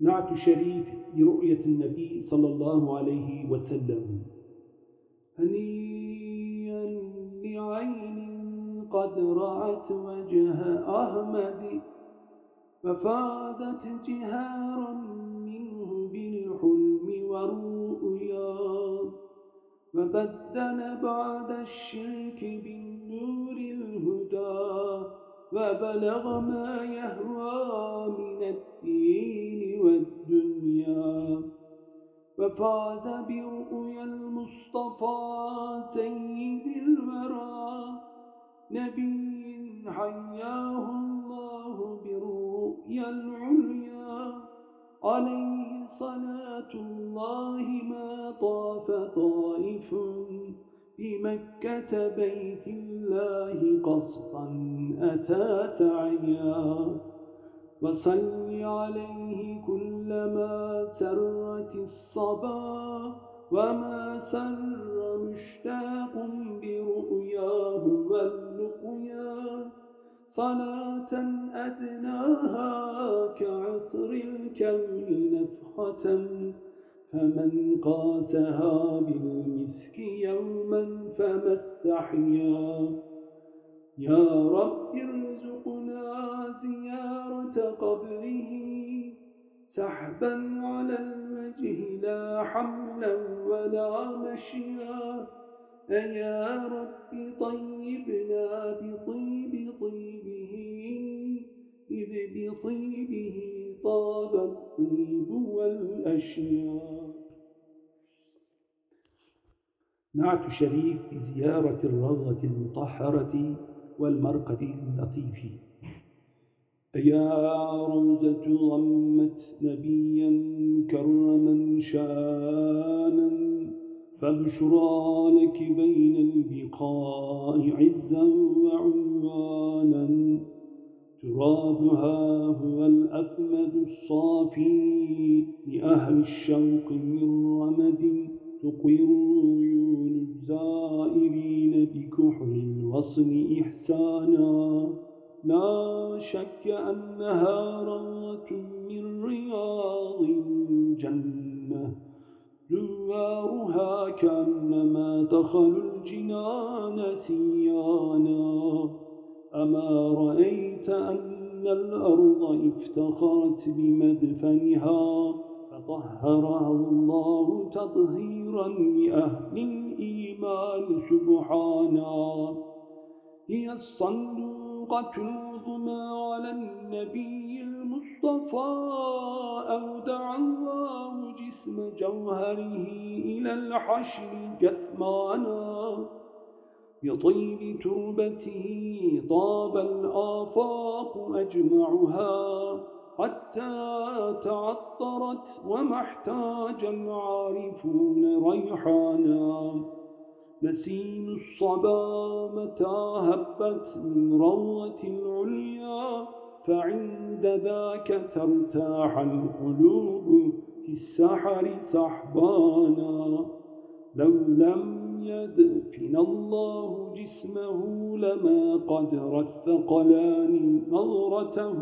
نعت شريف برؤية النبي صلى الله عليه وسلم. هنيا لعين قد رأت وجه أحمد ففازت جهارا منه بالحلم والرؤيا وبدل بعد الشرك بالنور الهدى. وبلغ ما يهوى من الدين والدنيا وفاز برؤيا المصطفى سيد الورى نبي حياه الله بالرؤيا العليا عليه صلاة الله ما طاف طائف بمكة بيت الله قصدا أتى سعيا. وصل عليه كلما سرت الصبا. وما سر مشتاق برؤياه واللقيا. صلاة أدناها كعطر الكون نفخة. فمن قاسها بالمسك يوما فما استحيا. يا رب ارزقنا زيارة قبره سحبا على الوجه لا حملا ولا مشيا. أيا رب طيبنا بطيب طيبه إذ بطيبه طاب الطيب والأشياء. نعت شريف بزيارة الروضة المطهرة والمرقة اللطيف. يا روزة ضمت نبيا كرما شانا فبشرى لك بين البقاء عزا وعنوانا. ترابها هو الأثمد الصافي لأهل الشوق من رمد تقر عيون الزائرين بكحل الوصل إحسانا. لا شك أنها روضة من رياض الجنة. دوارها كأنما دخل الجنان سيانا. أما رأيت أن الأرض افتخرت بمدفنها فطهرها الله تطهيرا لأهل الإيمان سبحانا هي الصندوقة العظمى على النبي المصطفى أودع الله جسم جوهره إلى الحشر جثمانا بطيب تربته طاب الآفاق أجمعها حتى تعطرت وما احتاج العارفون ريحانا. نسيم الصبا متى هبت من روة العليا فعند ذاك ترتاح القلوب في السحر سحبانا. لو لم يدفن الله جسمه لما قدر الثقلان نظرته.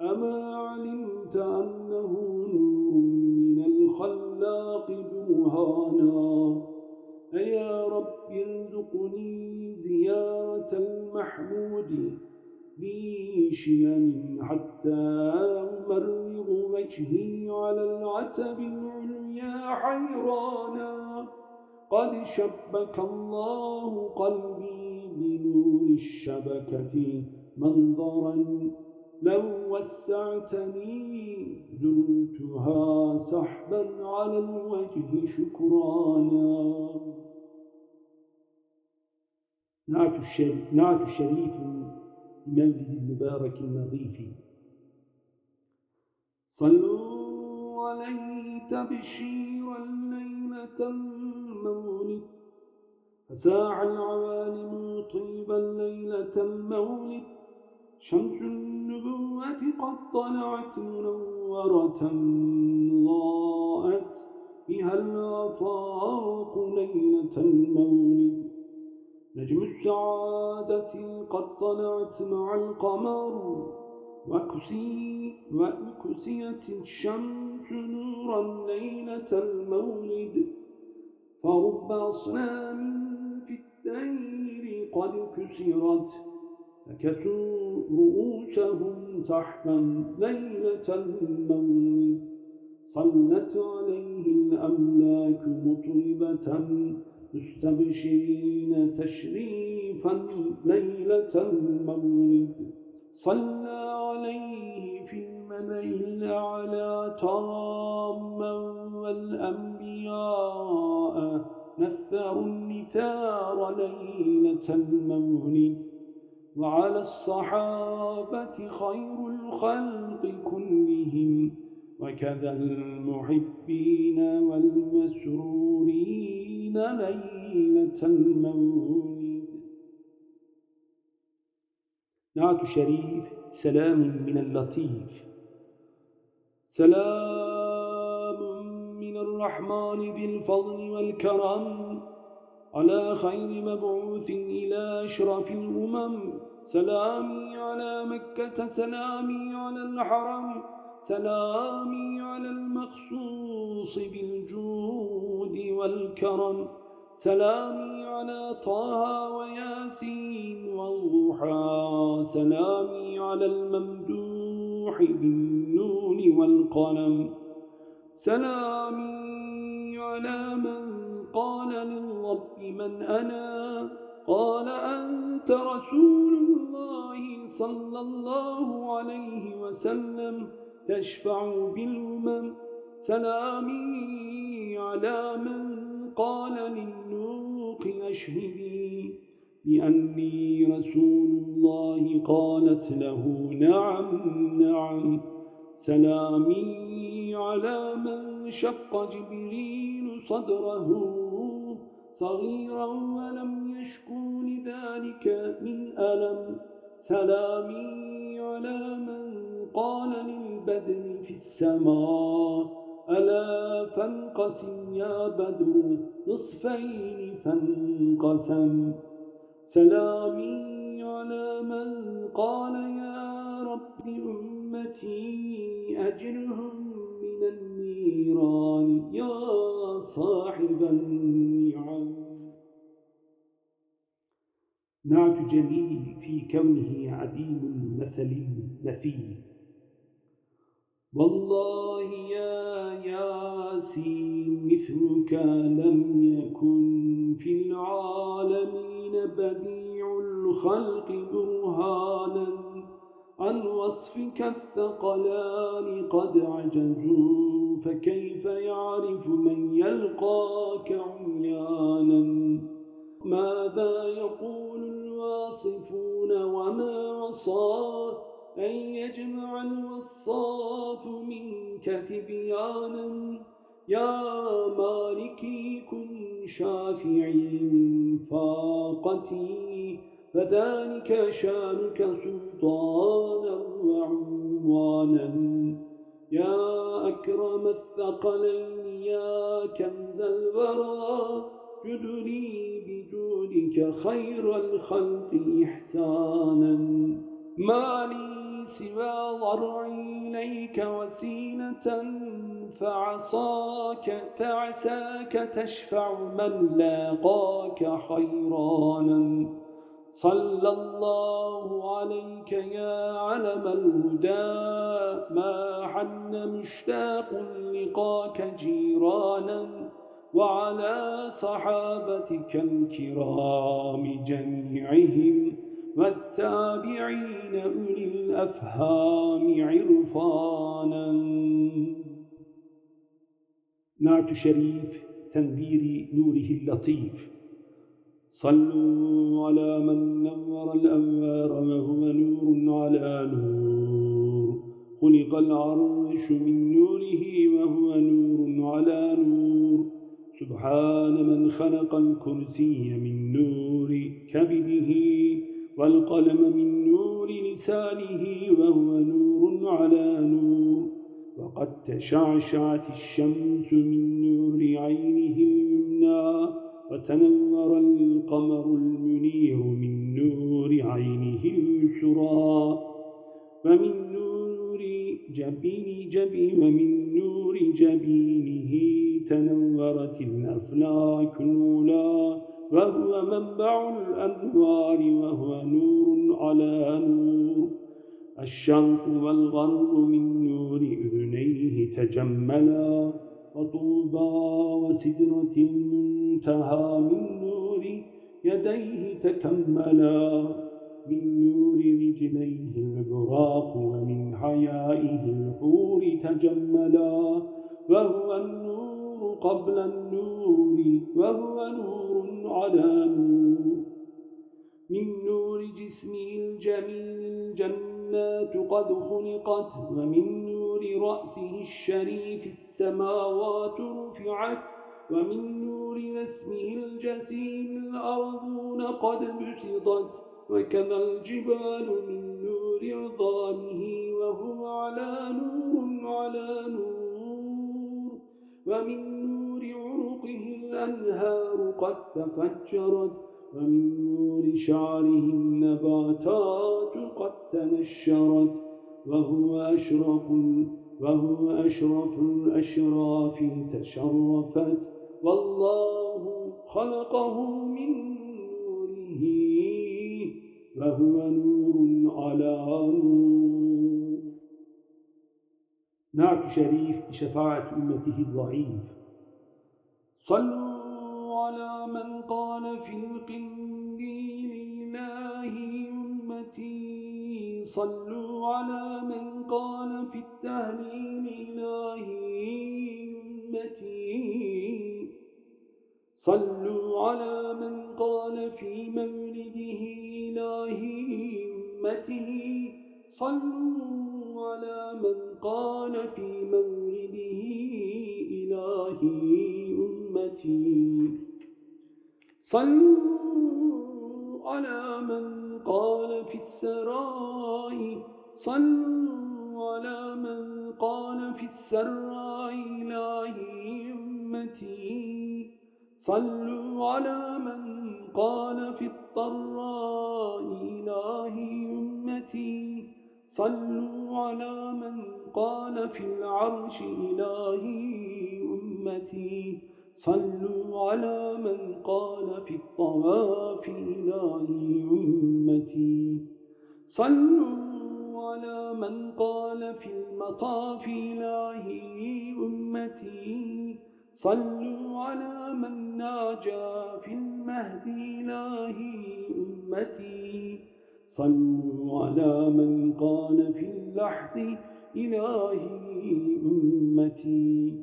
أما علمت أنه نور من الخلاق برهانا. أيا رب ارزقني زيارة المحمود بشيم حتى أمرغ وجهي على العتب العليا حيرانا. قد شبك الله قلبي بنور الشبكة منظرا لو وسعتني زرتها سحبا على الوجه شكرانا. نعت الشريف, نعت الشريف بمولد المبارك النظيف صلوا عليه تبشيرا ليلة المولد. فساع العوالم طيبا ليلة المولد. شمس النبوة قد طلعت منورة ضاءت بها الآفاق ليلة المولد. نجم السعادة قد طلعت مع القمر. وكسي وكسيت الشمس نورا ليلة المولد. فرب أصنام في الدير قد كسرت فكسوا رؤوسهم سحبا ليلة المولد. صلت عليه الأملاك مطربة مستبشرين تشريفا ليلة المولد. صلى عليه في الملئ الأعلى تاما والأنبياء نثروا النثار ليلة المولد. وعلى الصحابة خير الخلق كلهم وكذا المحبين والمسرورين ليلة المولد. نعت شريف سلام من اللطيف. سلام الرحمن بالفضل والكرم على خير مبعوث إلى أشرف الأمم. سلامي على مكة سلامي على الحرم سلامي على المخصوص بالجود والكرم. سلامي على طه وياسين والضحى سلامي على الممدوح بالنون والقلم. سلامي على من قال للرب من أنا؟ قال أنت رسول الله صلى الله عليه وسلم تشفع بالأمم. سلامي على من قال للنوق أشهدي بأني رسول الله. قالت له نعم نعم. سلامي على من شق جبريل صدره صغيرا ولم يشكو لذلك من ألم. سلامي على من قال للبدر في السماء ألا فانقسم يا بدر نصفين فانقسم. سلامي على من قال يا رب أمتي أجرهم من النيران. يا صاحب النعم نعت جميل في كونه عديم المثل المثيل والله يا ياسين مثلك لم يكن في العالمين بديع الخلق برهانا. عن وصفك الثقلان قد عجزوا فكيف يعرف من يلقاك عميانا؟ ماذا يقول الواصفون وما عصاه أن يجمع الوصاف منك تبيانا يا مالكي كن شافعي من فاقتي. فذلك شانك سلطانا وعنوانا يا أكرم الثقلين يا كنز الورى جدني بجودك خير الخلق إحسانا. ما لي سوى ضرعي إليك وسيلة فعصاك فعساك تشفع من لاقاك حيرانا. صلى الله عليك يا علم الهدى ما حن مشتاق لقاك جيرانا وعلى صحابتك الكرام جميعهم والتابعين أولي الأفهام عرفانا. نعت شريف تنبير نوره اللطيف. صلوا على من نور الأنوار وهو نور على نور. خلق العرش من نوره وهو نور على نور. سبحان من خلق الكرسي من نور كبده والقلم من نور لسانه وهو نور على نور. وقد تشعشعت الشمس من نور عينه اليمنى. وتنور القمر المنير من نور عينه اليسرى ومن نور جبين جبي ومن نور جبينه تنورت الأفلاك الأولى. وهو منبع الأنوار وهو نور على نور. الشرق والغرب من نور أذنيه تجملا. وطوبى وسدرة المنتهى من نور يديه تكملا من نور رجليه البراق ومن حيائه الحور تجملا. وهو النور قبل النور وهو نور على نور. من نور جسمه الجميل الجنات قد خلقت ومن نور رأسه الشريف السماوات رفعت ومن نور رسمه الجسيم الأرضون قد بسطت. وكذا الجبال من نور عظامه وهو على نور على نور. ومن نور عرقه الأنهار قد تفجرت ومن نور شعره النباتات قد تنشرت. وهو أشرف وهو أشرف الأشراف تشرفت. والله خلقه من نوره وهو نور على نور. نعت شريف بشفاعة أمته الضعيف. صلوا على من قال في القنديل إلهي أمتي صلوا على من قال في التهليل إلهي أمتي. صلوا على من قال في مولده إلهي أمته صلوا على من قال في مولده إلهي أمتي. صلوا على من قال في السراء صلوا على من قال في السراء إلهي أمتي. صلوا على من قال في الضراء إلهي أمتي. صلوا على من قال في العرش إلهي أمتي. صلوا على من قال في الطواف إلهي أمتي. صلوا على من قال في المطاف إلهي أمتي. صلوا على من ناجى في المهد إلهي أمتي. صلوا على من قال في اللحد إلهي أمتي.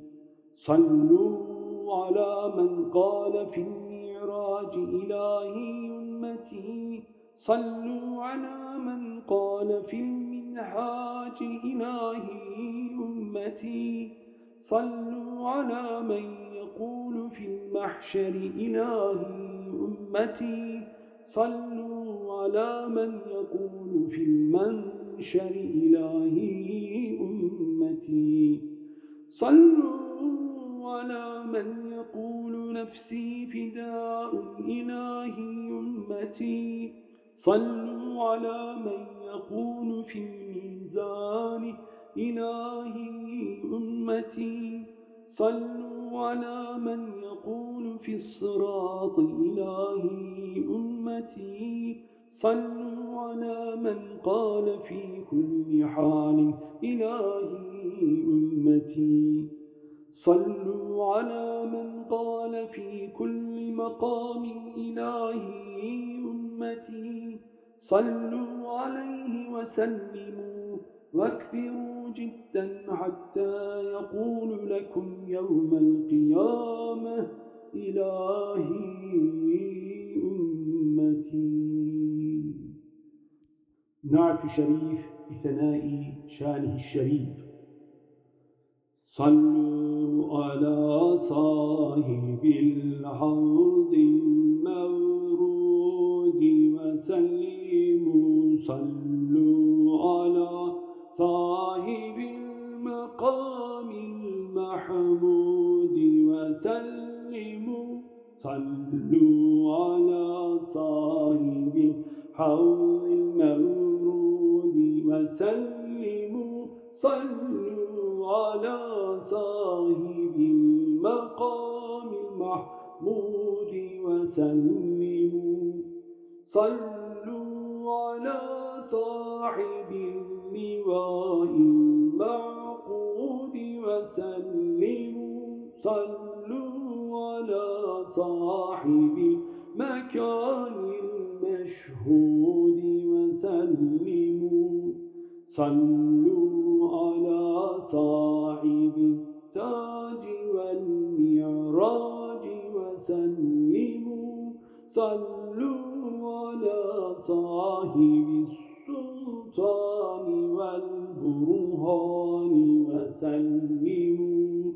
صلوا على من قال في المعراج إلهي أمتي صلوا على من قال في المنهاج إلهي أمتي صلوا على من يقول في المحشر إلهي أمتي صلوا على من يقول في المنشر إلهي أمتي. صلوا على من يقول نفسي فداء إلهي أمتي. صلوا على من يقول في الميزان إلهي أمتي. صلوا على من يقول في الصراط إلهي أمتي. صلوا على من قال في كل حال إلهي أمتي. صلوا على من قال في كل مقام إلهي أمتي. صلوا عليه وسلموا واكثروا جدا حتى يقول لكم يوم القيامة إلهي أمتي. نعت شريف بثناء شانه الشريف. صلوا على صاحب الحوض المورود وسلموا صلوا على صاحب المقام المحمود وسلموا صلوا على صاحب الحوض المورود وسلموا صلوا على صاحب المقام المحمود وسلموا. صلوا على صاحب اللواء المعقود وسلموا. صلوا على صاحب المكان المشهود وسلموا. صلوا على صاحب التاج والمعراج وسلموا صلوا على صاحب السلطان والبرهان وسلموا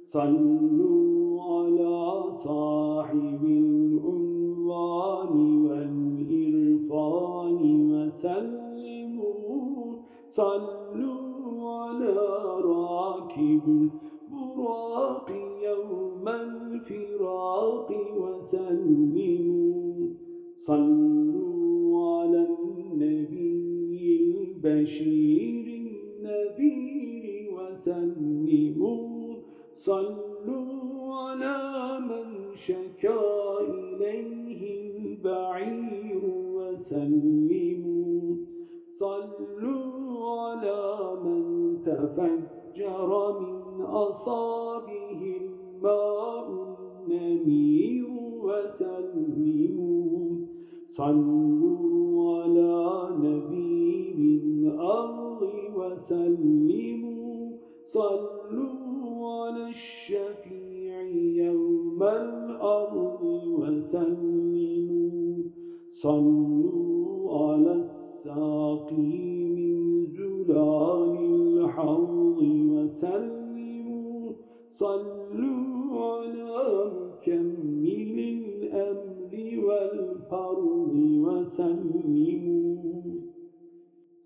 صلوا على صاحب العنوان والإرفان وسلموا صلوا البشير النذير وسلموا صلوا على من شكا إليه البعير وسلموا صلوا على من تفجر من أصابه الماء النمير وسلموا صلوا الأرض وسلموا صلوا على الشفيع يوم الأرض وسلموا. صلوا على الساقي من زلال الحوض وسلموا. صلوا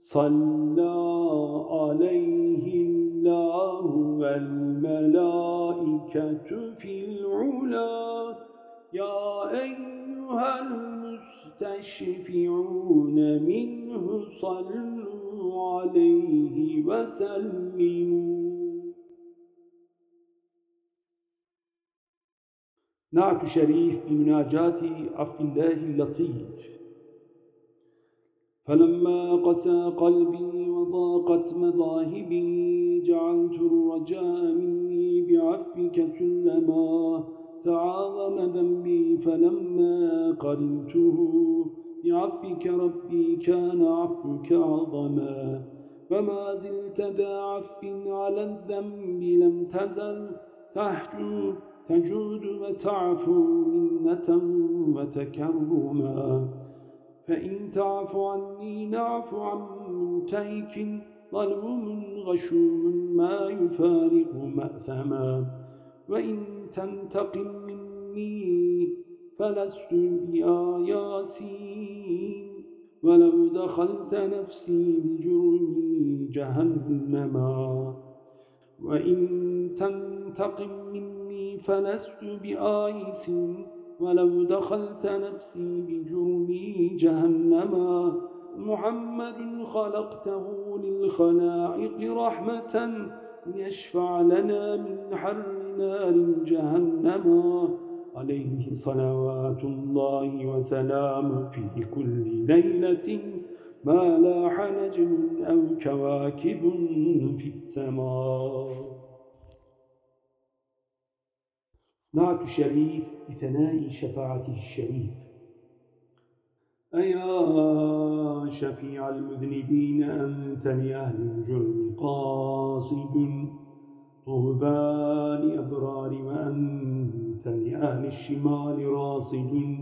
صلى عليه الله والملائكة في العلا. يا أيها المستشفعون منه صلوا عليه وسلموا. نعت شريف بمناجات عفو الله اللطيف فلما قسى قلبي وضاقت مذاهبي جعلت الرجاء مني بعفك سلما. تعاظم ذنبي فلما قرنته. بعفك ربي كان عفوك عظما. وما زلت ذا عف على الذنب لم تزل. تحجو تجود وتعفو منة وتكرما. فإن تعف عني نعف عن منتهك ظلوم غشوم ما يفارق مأثما. وإن تنتقم مني فلست بآياسين ولو دخلت نفسي بجرمي جهنما وإن تنتقم مني فلست بآيس. ولو دخلت نفسي بجرمي جهنما محمد خلقته للخلائق رحمة ليشفع لنا من حر نار جهنما عليه صلوات الله وسلام في كل ليلة. ما لاح نجم أو كواكب في السماء. نعت الشريف بثناء شفاعته الشريف. أيا شفيع المذنبين أنت لأهل الجرم قاصد. طوبى لأبرار وأنت لأهل الشمال راصد.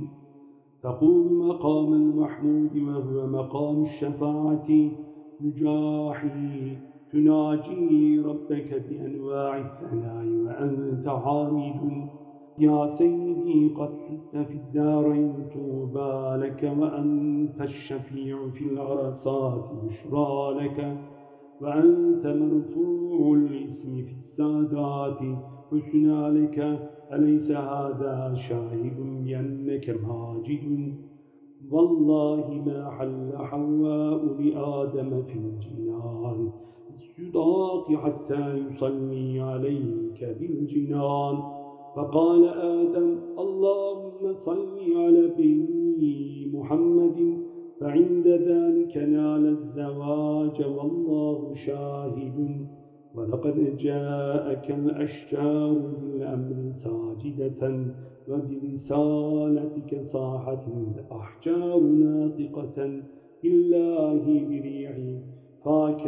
تقوم مقام المحمود وهو مقام الشفاعة. نجاحي تناجي ربك بأنواع الثناء وأنت عامد يا سيدي قد سدت في الدارين طوبى لك وأنت الشفيع في العرصات بشرى لك وأنت مرفوع الاسم في السادات حسنى لك. أليس هذا شاهد بأنك ماجد؟ والله ما حل حواء لآدم في الجنان. الصداق حتى يصلي عليك بالجنان. فقال آدم اللهم صل على بني محمد فعند ذلك نال الزواج والله شاهد. ولقد جاءك الأشجار بالأمر ساجدة وبرسالتك صاحت الأحجار ناطقة بالله بريع فاك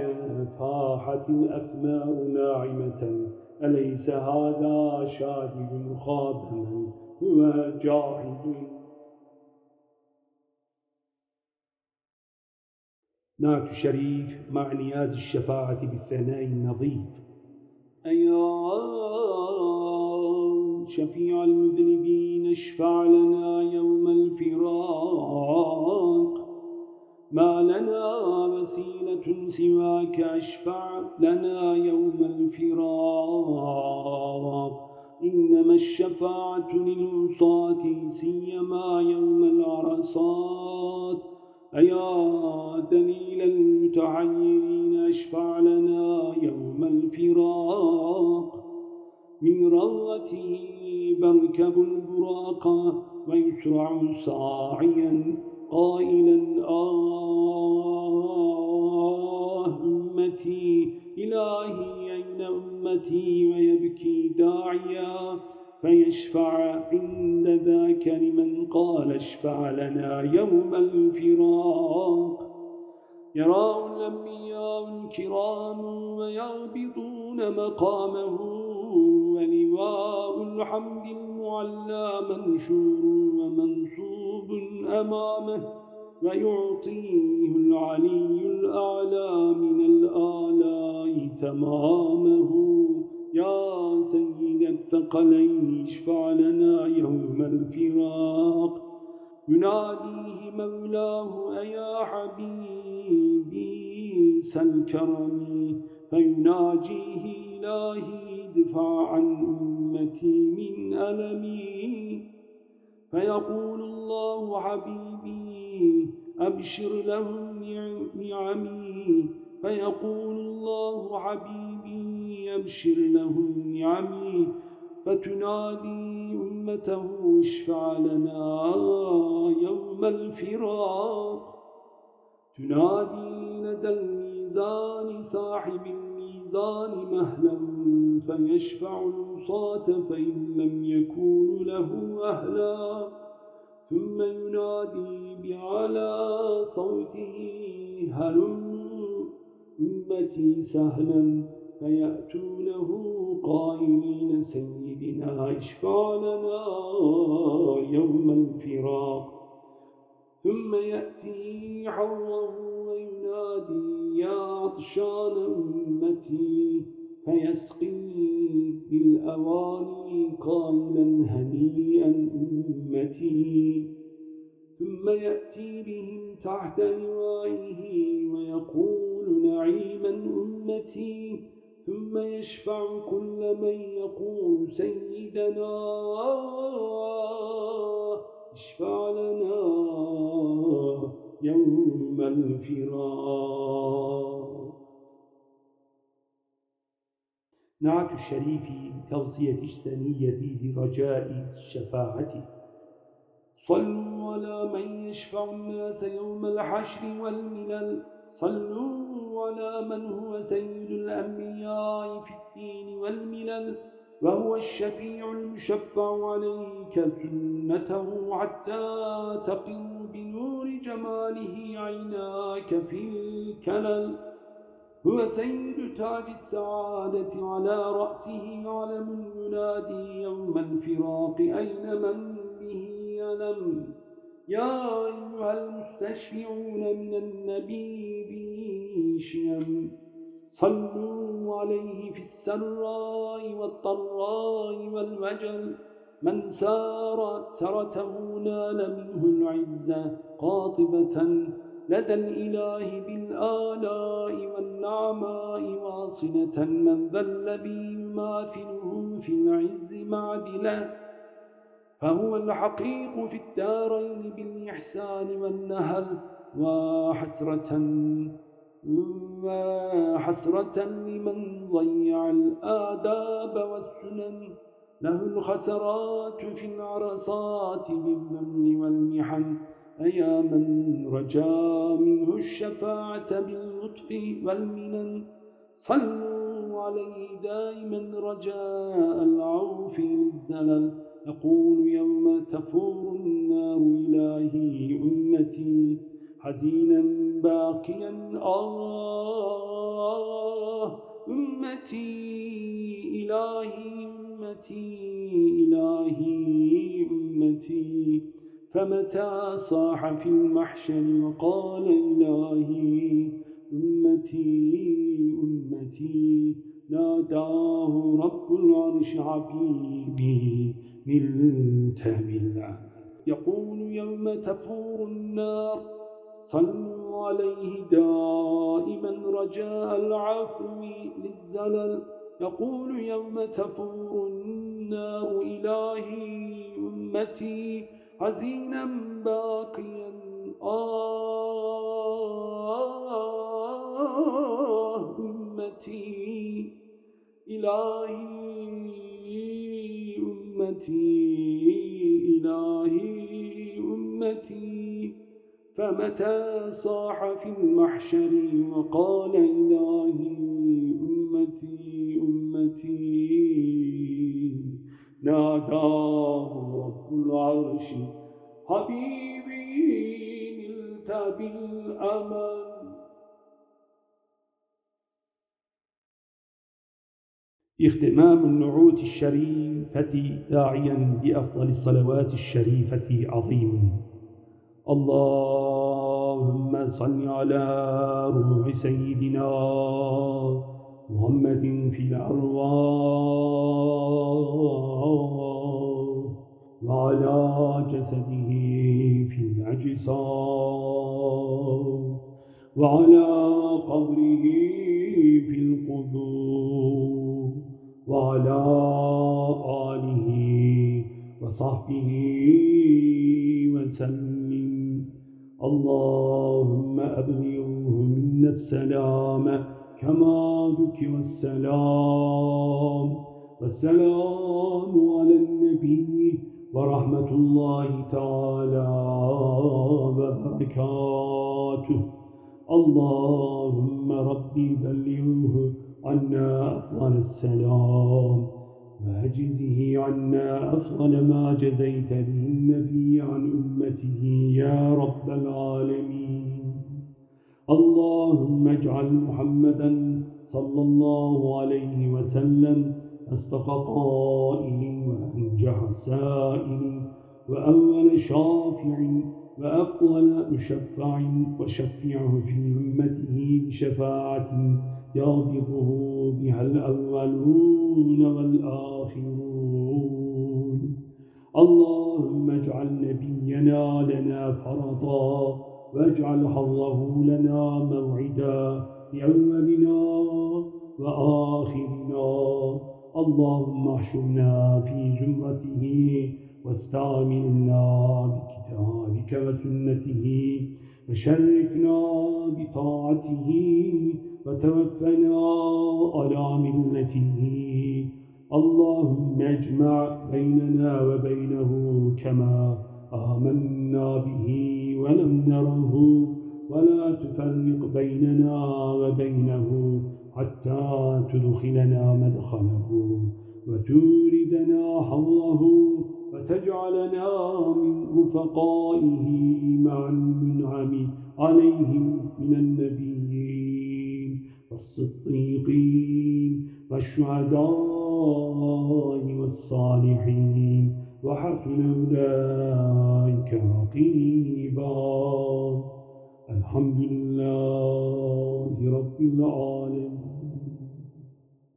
فاحت الأثمار ناعمة أليس هذا شاهد خاب من هو جاهد نعت شريف مع نياز الشفاعة بالثناء النظيف. أيا شفيع المذنبين اشفع لنا يوم الفراق. ما لنا وسيلة سواك أشفع لنا يوم الفراق. إنما الشفاعة للعصاة سيما يوم العرصات. أيا دليل المتعيرين أشفع لنا يوم الفراق. من روته بركب البراق ويسرع صاعيا قائلا آه أمتي إلهي أين أمتي ويبكي داعيا فيشفع عند ذاك لمن قال اشفع لنا يوم الفراق. يراه الأنبياء الكرام ويغبطون مقامه الحمد المعلى منشور ومنصوب أمامه ويعطيه العلي الأعلى من الآلاء تمامه. يا سيد الثقلين اشفع لنا يوم الفراق. يناديه مولاه أيا حبيبي سل كرمي. فيناجيه إلهي ادفع عن أمتي من ألمي. فيقول الله حبيبي أبشر لهم نعمي. فيقول الله حبيبي أبشر لهم نعمي. فتنادي أمته اشفع لنا يوم الفراق. تنادي لدى الميزان صاحب الميزان مهلا فيشفع الوصاة فإن لم يكون له أهلا. ثم ينادي بعلى صوته هلم أمتي سهلا؟ فيأتونه قائلين سيدنا اشفع لنا يوم الفراق. ثم يأتي حوه وينادي عطشان أمتي فيسقي بالأواني قائلا هنيئا أمتي. ثم يأتي بهم تحت لوائه ويقول نعيما أمتي. ثم يشفع كل من يقول سيدنا اشفع لنا. يوم الفراق. نعت الشريف توصية السنية لرجاء الشفاعة. صلوا على من يشفع الناس يوم الحشر والملل. صلوا على من هو سيد الأنبياء في الدين والملل. وهو الشفيع المشفع عليك سنته حتى تقر بنور جماله عيناك في الكلل. هو سيد تاج السعادة على رأسه علم ينادي يوم الفراق أين من به يلم. يا أيها المستشفعون من النبي بشيم صلوا عليه في السراء والضراء والوجل من سار سرته نال منه العزة قاطبة. لدى الإله بالآلاء والنعماء واصلة. من ذل بي يماثله في العز معدلا فهو الحقيق في الدارين بالإحسان والنهل وحسرة وحسرة لمن ضيع الآداب والسنن. له الخسرات في العرصات بالذل والمحن. أيا من رجا منه الشفاعة باللطف والمنن. صلوا عليه دائما رجاء العوف للزلل. يقول يوم تفور النار إلهي أمتي. حزينا باقيا آه أمتي إلهي أمتي إلهي أمتي. فمتى صاح في المحشر وقال إلهي أمتي أمتي ناداه رب العرش عبيبي نلت بالعمل يقول يوم تفور النار صلوا عليه دائما رجاء العفو للزلل. يقول يوم تفور النار إلهي أمتي حزينا باقيا. آه أمتي إلهي أمتي إلهي أمتي. فمتى صاح في المحشر وقال إلهي أمتي أمتي. ناداه رب العرش حبيبي نلت بالأمل اختمام النعوت الشريفة داعيا بأفضل الصلوات الشريفة عظيم اللهم صل على روح سيدنا محمد في الأرواح وعلى جسده في الأجساد وعلى قبره في القبور وعلى آله وصحبه وسلم. اللهم أبلغه منا السلام كما ذكر السلام والسلام على النبي ورحمة الله تعالى وبركاته. اللهم ربي بلغه عنا أفضل السلام. وأجزه عنا أفضل ما جزيت به النبي عن أمته يا رب العالمين. اللهم اجعل محمدا صلى الله عليه وسلم أصدق قائل وأنجح سائل وأول شافع وأفضل مشفع وشفعه في أمته بشفاعة يغبطه بها الأولون والآخرون. اللهم اجعل نبينا لنا فرطا واجعل حظه لنا موعدا لأولنا وآخرنا. اللهم احشرنا في زمرته واستعملنا بكتابك وسنته وشرفنا بطاعته وتوفنا على ملته. اللهم اجمع بيننا وبينه كما آمنا به ولم نره. ولا تفرق بيننا وبينه حتى تدخلنا مدخله. وتوردنا حوله وتجعلنا من رفقائه مع المنعم عليهم من النبيين والصديقين والشهداء والصالحين وحسن أولئك رقيبا. الحمد لله رب العالمين.